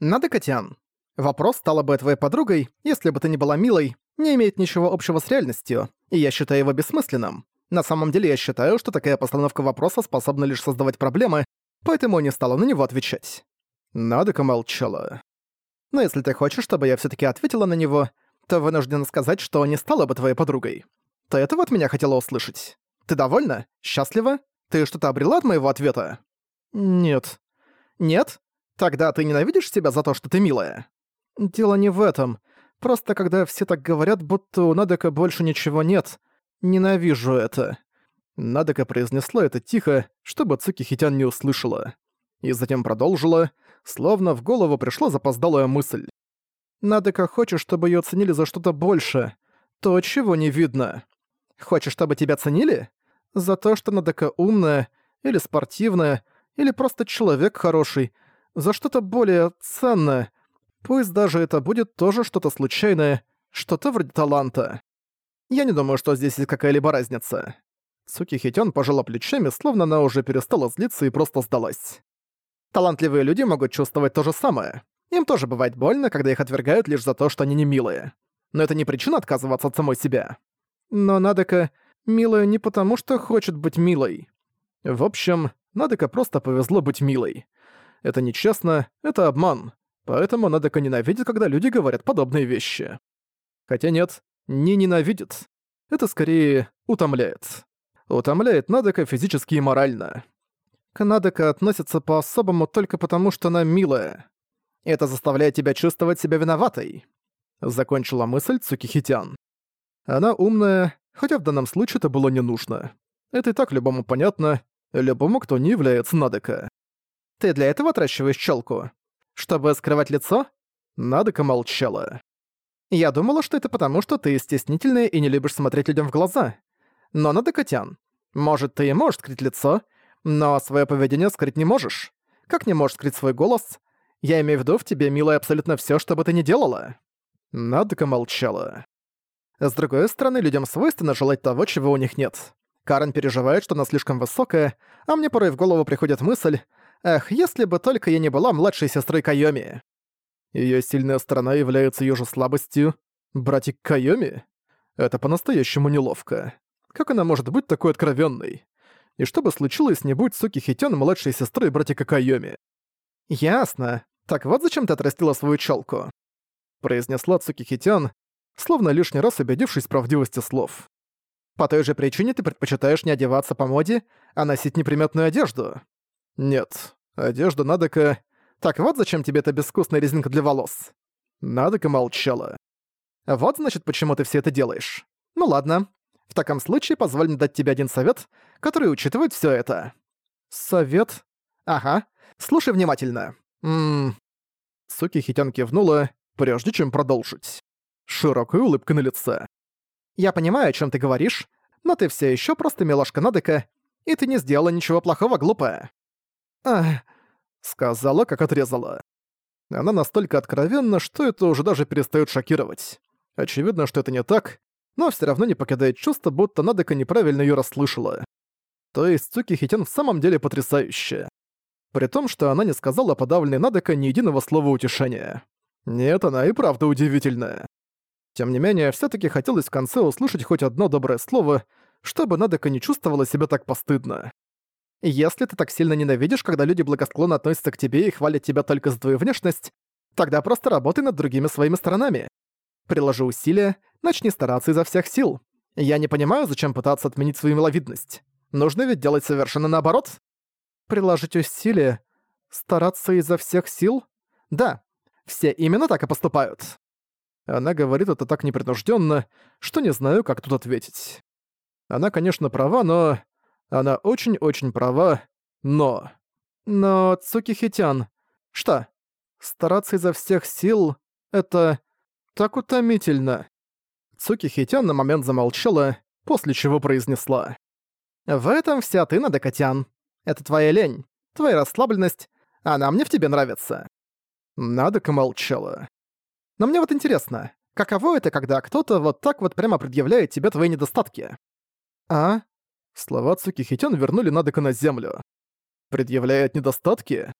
Надо, Котян. Вопрос, стала бы твоей подругой, если бы ты не была милой, не имеет ничего общего с реальностью, и я считаю его бессмысленным. На самом деле я считаю, что такая постановка вопроса способна лишь создавать проблемы, поэтому не стала на него отвечать. Надека молчала. Но если ты хочешь, чтобы я все таки ответила на него, то вынуждена сказать, что не стала бы твоей подругой. Ты этого от меня хотела услышать. Ты довольна? Счастлива? Ты что-то обрела от моего ответа? Нет. Нет? Тогда ты ненавидишь себя за то, что ты милая? Дело не в этом. Просто когда все так говорят, будто у Надека больше ничего нет, ненавижу это. Надека произнесла это тихо, чтобы Цуки Хитян не услышала. И затем продолжила, словно в голову пришла запоздалая мысль. Надека хочет, чтобы ее ценили за что-то больше. То, чего не видно. Хочешь, чтобы тебя ценили? За то, что Надека умная, или спортивная, или просто человек хороший. За что-то более ценное. Пусть даже это будет тоже что-то случайное, что-то вроде таланта. Я не думаю, что здесь есть какая-либо разница. Цуки Хитён пожала плечами, словно она уже перестала злиться и просто сдалась. Талантливые люди могут чувствовать то же самое. Им тоже бывает больно, когда их отвергают лишь за то, что они не милые. Но это не причина отказываться от самой себя. Но Надека милая не потому, что хочет быть милой. В общем, Надека просто повезло быть милой. Это нечестно, это обман. Поэтому Надека ненавидит, когда люди говорят подобные вещи. Хотя нет, не ненавидит. Это скорее утомляет. Утомляет Надека физически и морально. К Надека относится по-особому только потому, что она милая. Это заставляет тебя чувствовать себя виноватой. Закончила мысль Цукихитян. Она умная, хотя в данном случае это было не нужно. Это и так любому понятно, любому, кто не является Надека. Ты для этого отращиваешь челку? Чтобы скрывать лицо? Надека молчала. Я думала, что это потому, что ты стеснительная и не любишь смотреть людям в глаза. Но Надекатян, может, ты и можешь скрыть лицо, но свое поведение скрыть не можешь. Как не можешь скрыть свой голос? Я имею в виду в тебе, милая, абсолютно все, что бы ты ни делала. Надека молчала. С другой стороны, людям свойственно желать того, чего у них нет. Карен переживает, что она слишком высокая, а мне порой в голову приходит мысль, эх, если бы только я не была младшей сестрой Кайоми. Её сильная сторона является её же слабостью. Братик Кайоми? Это по-настоящему неловко. Как она может быть такой откровенной? И что бы случилось, не будь Суки Хитён младшей сестрой братика Кайоми? Ясно. Так вот зачем ты отрастила свою челку? Произнесла Цуки Хитян, словно лишний раз убедившись в правдивости слов. По той же причине ты предпочитаешь не одеваться по моде, а носить неприметную одежду? Нет, одежда Надека... Так вот зачем тебе эта безвкусная резинка для волос? Надека молчала. Вот значит, почему ты все это делаешь. Ну ладно. В таком случае позволь мне дать тебе один совет, который учитывает все это. Совет? Ага. Слушай внимательно. Ммм... Суки Хитян кивнула, прежде чем продолжить. Широкая улыбка на лице. Я понимаю, о чем ты говоришь, но ты все еще просто милашка Надека, и ты не сделала ничего плохого, глупая. Ах, сказала, как отрезала. Она настолько откровенна, что это уже даже перестает шокировать. Очевидно, что это не так, но все равно не покидает чувство, будто Надека неправильно ее расслышала. То есть Цуки Хитян в самом деле потрясающая. При том, что она не сказала подавленной Надека ни единого слова утешения. Нет, она и правда удивительная. Тем не менее, все таки хотелось в конце услышать хоть одно доброе слово, чтобы Надека не чувствовала себя так постыдно. Если ты так сильно ненавидишь, когда люди благосклонно относятся к тебе и хвалят тебя только за твою внешность, тогда просто работай над другими своими сторонами. Приложи усилия, начни стараться изо всех сил. Я не понимаю, зачем пытаться отменить свою миловидность. Нужно ведь делать совершенно наоборот. Приложить усилия? Стараться изо всех сил? Да, все именно так и поступают. Она говорит это так непринужденно, что не знаю, как тут ответить. Она, конечно, права, но... Она очень-очень права, но... Но, Цукихитян... Что? Стараться изо всех сил — это... так утомительно. Цукихитян на момент замолчала, после чего произнесла. «В этом вся ты, Надекатян. Это твоя лень, твоя расслабленность, она мне в тебе нравится». Надека молчала. «Но мне вот интересно, каково это, когда кто-то вот так вот прямо предъявляет тебе твои недостатки?» «А?» Слова Цуки Хитян вернули Надека на землю. «Предъявляет недостатки?»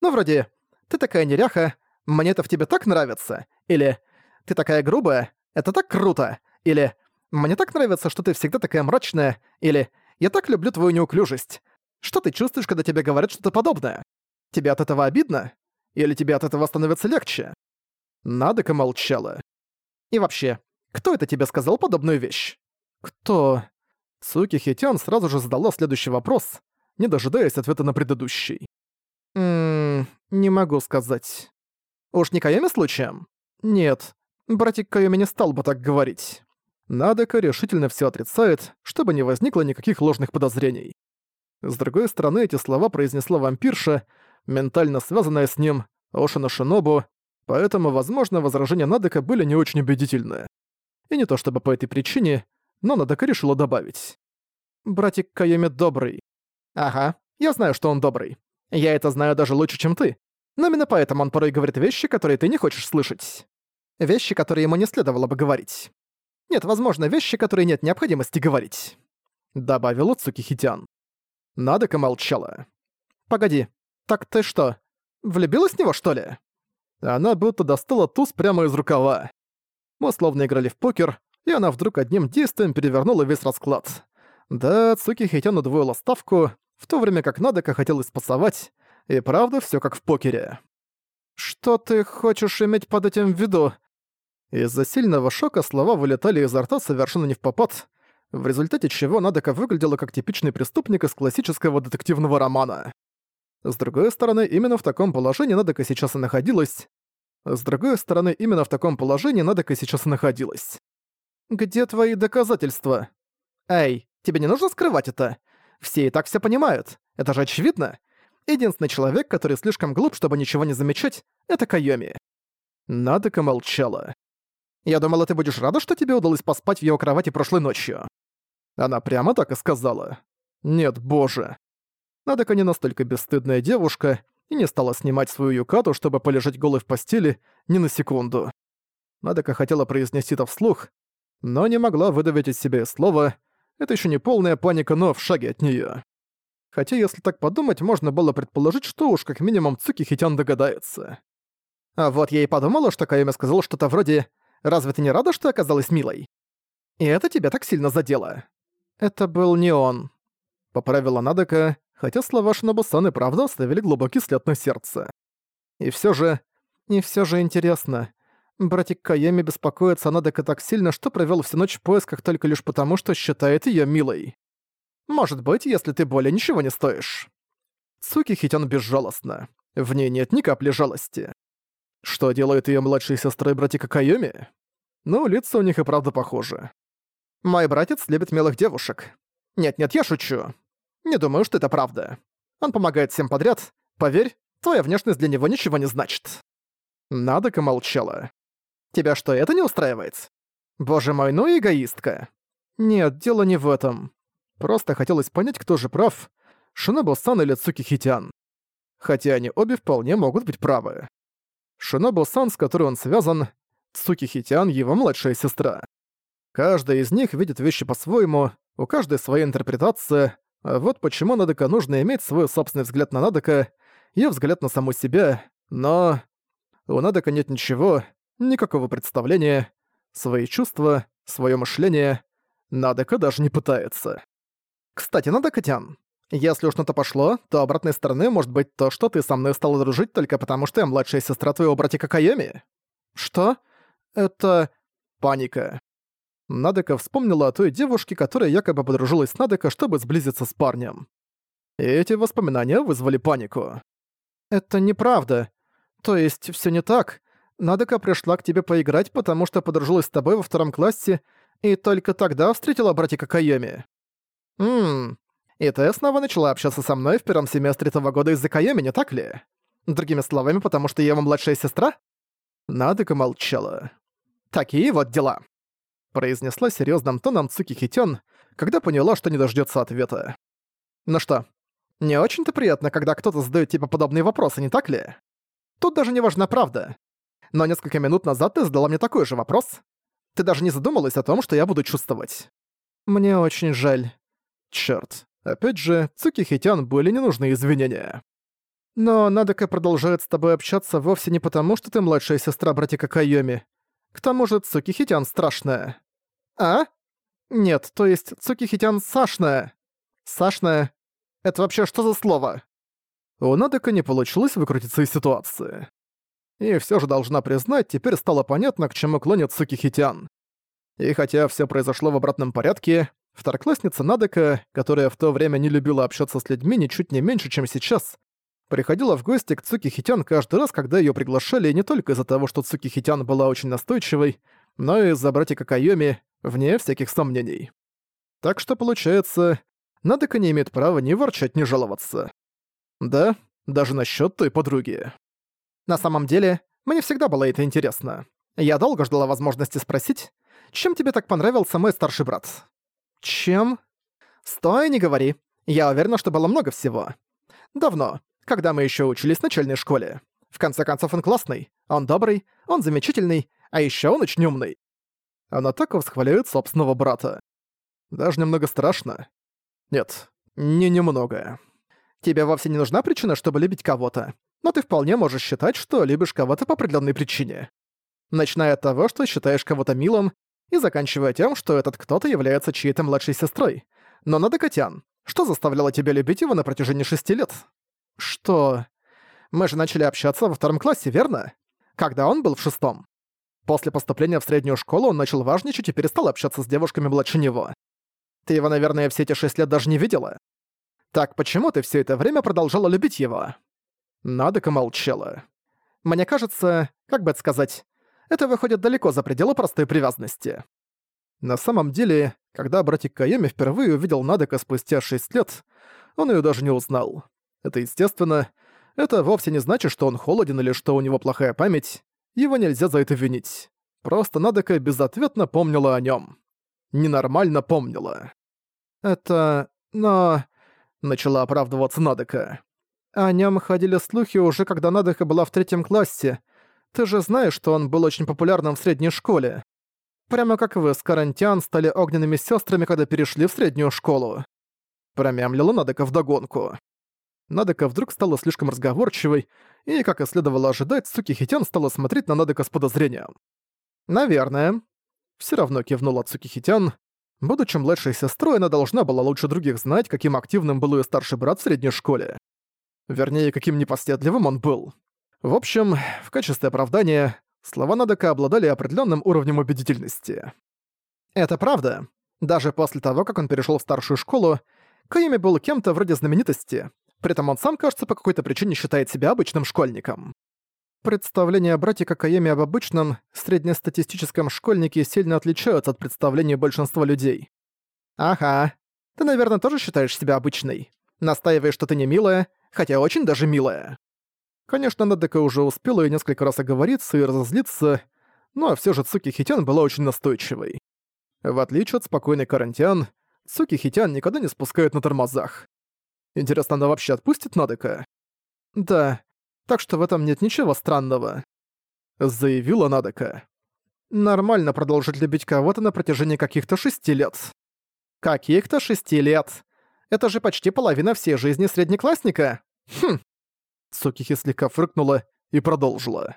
«Ну, вроде, ты такая неряха, «Мне это в тебе так нравится?» Или «Ты такая грубая? Это так круто!» Или «Мне так нравится, что ты всегда такая мрачная» или «Я так люблю твою неуклюжесть». Что ты чувствуешь, когда тебе говорят что-то подобное? Тебе от этого обидно? Или тебе от этого становится легче?» Надека молчала. «И вообще, кто это тебе сказал подобную вещь?» «Кто?» Суки Хитян сразу же задала следующий вопрос, не дожидаясь ответа на предыдущий. «Ммм, не могу сказать. Уж не Кайоми случаем?» «Нет, братик Кайоми не стал бы так говорить». Надека решительно все отрицает, чтобы не возникло никаких ложных подозрений. С другой стороны, эти слова произнесла вампирша, ментально связанная с ним, Ошина Шинобу, поэтому, возможно, возражения Надека были не очень убедительны. И не то чтобы по этой причине, но Надека решила добавить. «Братик Кайоми добрый». «Ага, я знаю, что он добрый. Я это знаю даже лучше, чем ты. Но именно поэтому он порой говорит вещи, которые ты не хочешь слышать. Вещи, которые ему не следовало бы говорить. Нет, возможно, вещи, которые нет необходимости говорить», — добавила Цукихитян. Надека молчала. «Погоди, так ты что, влюбилась в него, что ли?» Она будто достала туз прямо из рукава. Мы словно играли в покер, и она вдруг одним действием перевернула весь расклад. Да, Цуки Хитян удвоила ставку, в то время как Надека хотелось спасовать, и правда все как в покере. «Что ты хочешь иметь под этим в виду?» Из-за сильного шока слова вылетали изо рта совершенно не в попад, в результате чего Надека выглядела как типичный преступник из классического детективного романа. С другой стороны, именно в таком положении Надека сейчас и находилась. С другой стороны, именно в таком положении Надека сейчас и находилась. «Где твои доказательства?» «Эй, тебе не нужно скрывать это? Все и так все понимают. Это же очевидно. Единственный человек, который слишком глуп, чтобы ничего не замечать, это Кайоми». Надека молчала. Я думала, ты будешь рада, что тебе удалось поспать в его кровати прошлой ночью». Она прямо так и сказала. «Нет, боже». Надека не настолько бесстыдная девушка и не стала снимать свою юкату, чтобы полежать голой в постели ни на секунду. Надека хотела произнести это вслух, но не могла выдавить из себя слова. Это еще не полная паника, но в шаге от нее. Хотя, если так подумать, можно было предположить, что уж как минимум Цуки Хитян догадается. А вот я и подумала, что Кайоми сказал что-то вроде Разве ты не рада, что оказалась милой? И это тебя так сильно задело. Это был не он. Поправила Надека, хотя слова Шинобу-сан и правда оставили глубокий след на сердце. И все же... И все же интересно. Братик Кайеми беспокоится о Надека так сильно, что провел всю ночь в поисках только лишь потому, что считает ее милой. Может быть, если ты более ничего не стоишь. Суки Хитян безжалостна. В ней нет ни капли жалости. Что делает ее младшей сестрой братика Кайоми? Ну, лица у них и правда похожи. Мой братец любит милых девушек. Нет-нет, я шучу. Не думаю, что это правда. Он помогает всем подряд. Поверь, твоя внешность для него ничего не значит. Надока молчала. Тебя что, это не устраивает? Боже мой, ну эгоистка. Нет, дело не в этом. Просто хотелось понять, кто же прав, Шинобу-сан или Цукихитян. Хотя они обе вполне могут быть правы. Шинобу-сан, с которой он связан, Цукихитян — его младшая сестра. Каждая из них видит вещи по-своему, у каждой своя интерпретация, а вот почему Надека нужно иметь свой собственный взгляд на Надека и взгляд на саму себя, но... У Надека нет ничего, никакого представления, свои чувства, свое мышление. Надека даже не пытается. Кстати, Надека-тян, если уж на то пошло, то обратной стороны может быть то, что ты со мной стала дружить только потому, что я младшая сестра твоего братика Кайоми. Что? Это... Паника. Надека вспомнила о той девушке, которая якобы подружилась с Надека, чтобы сблизиться с парнем. И эти воспоминания вызвали панику. «Это неправда. То есть все не так. Надека пришла к тебе поиграть, потому что подружилась с тобой во втором классе, и только тогда встретила братика Кайоми. Ммм, и ты снова начала общаться со мной в первом семестре этого года из-за Кайоми, не так ли? Другими словами, потому что я вам младшая сестра?» Надека молчала. «Такие вот дела», — произнесла серьезным тоном Цуки Хитён, когда поняла, что не дождется ответа. «Ну что, не очень-то приятно, когда кто-то задает тебе подобные вопросы, не так ли? Тут даже не важна правда. Но несколько минут назад ты задала мне такой же вопрос. Ты даже не задумалась о том, что я буду чувствовать. Мне очень жаль. Чёрт. Опять же, Цуки Хитян были не нужны извинения. Но Надека продолжает с тобой общаться вовсе не потому, что ты младшая сестра братика Кайоми. К тому же Цукихитян страшная. А? Нет, то есть Цукихитян сашная. Сашная? Это вообще что за слово? У Надека не получилось выкрутиться из ситуации. И все же должна признать, теперь стало понятно, к чему клонит Цукихитян. И хотя все произошло в обратном порядке, второклассница Надека, которая в то время не любила общаться с людьми ничуть не меньше, чем сейчас, приходила в гости к Цукихитян каждый раз, когда ее приглашали не только из-за того, что Цукихитян была очень настойчивой, но и из-за братика Кайоми, вне всяких сомнений. Так что, получается, Надека не имеет права ни ворчать, ни жаловаться. Да, даже насчет той подруги. На самом деле, мне всегда было это интересно. Я долго ждала возможности спросить, чем тебе так понравился мой старший брат? Чем? Стой, не говори. Я уверена, что было много всего. Давно, когда мы еще учились в начальной школе. В конце концов, он классный, он добрый, он замечательный, а еще он очень умный. Она так восхваляет собственного брата. Даже немного страшно. Нет, не немного. Тебе вовсе не нужна причина, чтобы любить кого-то, но ты вполне можешь считать, что любишь кого-то по определенной причине. Начиная от того, что считаешь кого-то милым, и заканчивая тем, что этот кто-то является чьей-то младшей сестрой. Но надо Котян. Что заставляло тебя любить его на протяжении шести лет? Что? Мы же начали общаться во втором классе, верно? Когда он был в шестом. После поступления в среднюю школу он начал важничать и перестал общаться с девушками младше него. Ты его, наверное, все эти шесть лет даже не видела. Так почему ты все это время продолжала любить его?» Надека молчала. «Мне кажется, как бы это сказать, это выходит далеко за пределы простой привязанности». На самом деле, когда братик Кайоми впервые увидел Надека спустя шесть лет, он ее даже не узнал. Это естественно. Это вовсе не значит, что он холоден или что у него плохая память. Его нельзя за это винить. Просто Надека безответно помнила о нем. Ненормально помнила. «Это... но...» начала оправдываться Надека. О нем ходили слухи уже когда Надека была в третьем классе. Ты же знаешь, что он был очень популярным в средней школе. Прямо как вы с Карантиан стали огненными сестрами, когда перешли в среднюю школу. Промямлила Надека вдогонку. Надека вдруг стала слишком разговорчивой, и, как и следовало ожидать, Суки Хитян стала смотреть на Надека с подозрением. «Наверное». Все равно кивнула Цуки Хитян, Будучи младшей сестрой, она должна была лучше других знать, каким активным был ее старший брат в средней школе. Вернее, каким непоследливым он был. В общем, в качестве оправдания, слова Надека обладали определенным уровнем убедительности. Это правда. Даже после того, как он перешел в старшую школу, Кайми был кем-то вроде знаменитости. При этом он сам, кажется, по какой-то причине считает себя обычным школьником. Представления братика Каеми об обычном, среднестатистическом школьнике сильно отличаются от представлений большинства людей. Ага. Ты, наверное, тоже считаешь себя обычной. Настаиваешь, что ты не милая, хотя очень даже милая. Конечно, Надека уже успела и несколько раз оговориться и разозлиться, но все же Цуки Хитян была очень настойчивой. В отличие от спокойной Карантиан, Цуки Хитян никогда не спускает на тормозах. Интересно, она вообще отпустит Надека? Да, так что в этом нет ничего странного», — заявила Надека. «Нормально продолжить любить кого-то на протяжении каких-то шести лет». «Каких-то шести лет? Это же почти половина всей жизни среднеклассника. Хм». Цукихи слегка фыркнула и продолжила.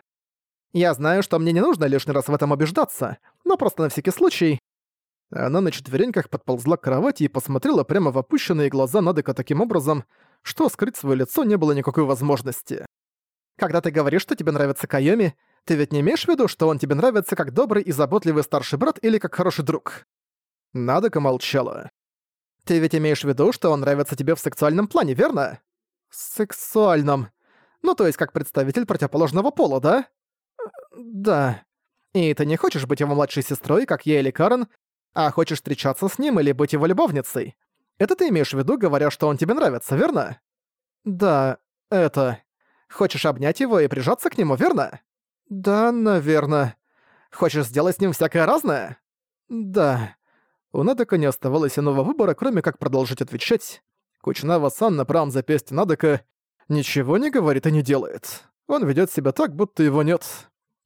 «Я знаю, что мне не нужно лишний раз в этом убеждаться, но просто на всякий случай...» Она на четвереньках подползла к кровати и посмотрела прямо в опущенные глаза Надека таким образом, что скрыть свое лицо не было никакой возможности. Когда ты говоришь, что тебе нравится Кайоми, ты ведь не имеешь в виду, что он тебе нравится как добрый и заботливый старший брат или как хороший друг?» Надека молчала. «Ты ведь имеешь в виду, что он нравится тебе в сексуальном плане, верно?» «Сексуальном. Ну, то есть как представитель противоположного пола, да?» «Да. И ты не хочешь быть его младшей сестрой, как я или Карен, а хочешь встречаться с ним или быть его любовницей. Это ты имеешь в виду, говоря, что он тебе нравится, верно?» «Да, это...» Хочешь обнять его и прижаться к нему, верно? Да, наверное. Хочешь сделать с ним всякое разное? Да. У Надека не оставалось иного выбора, кроме как продолжить отвечать. Кучинава-сан на правом запястье Надека ничего не говорит и не делает. Он ведет себя так, будто его нет.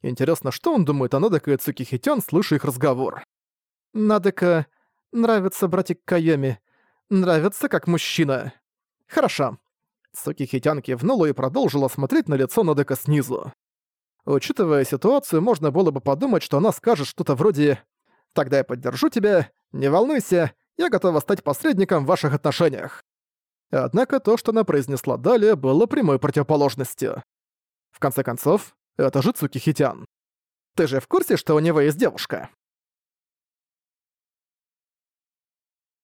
Интересно, что он думает о Надека и Цукихитян, слыша их разговор. Надека нравится братик Кайоми. Нравится как мужчина. Хорошо. Суки Хитян кивнула и продолжила смотреть на лицо Нодека снизу. Учитывая ситуацию, можно было бы подумать, что она скажет что-то вроде «Тогда я поддержу тебя, не волнуйся, я готова стать посредником в ваших отношениях». Однако то, что она произнесла далее, было прямой противоположностью. В конце концов, это же Цуки Хитян. «Ты же в курсе, что у него есть девушка?»